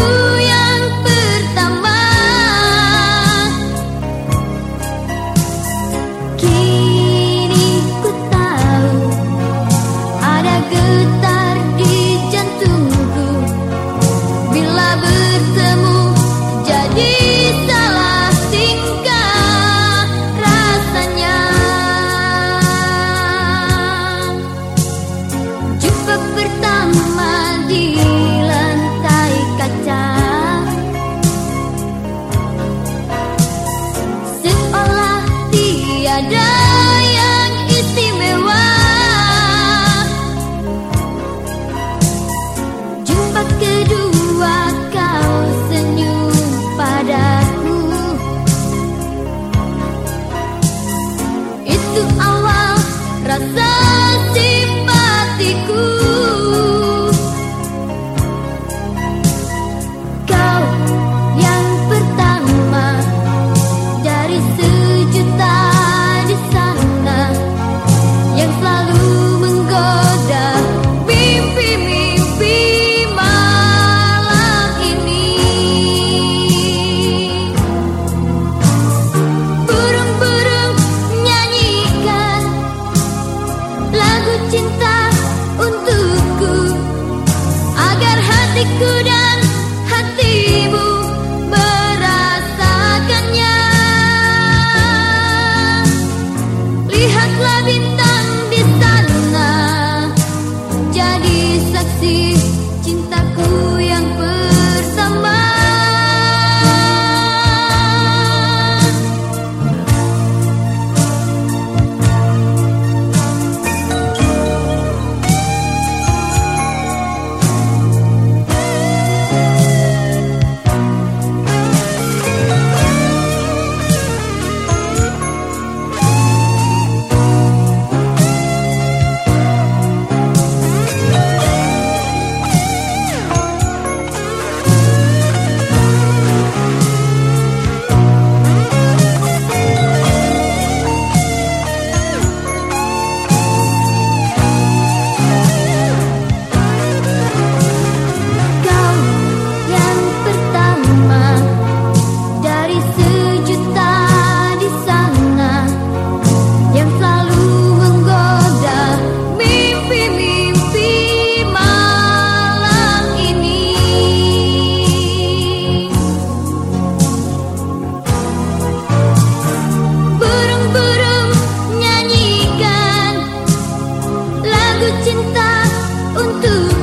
Hallelujah. Lihatlah bintang di sana. Jadi saksi cinta untuk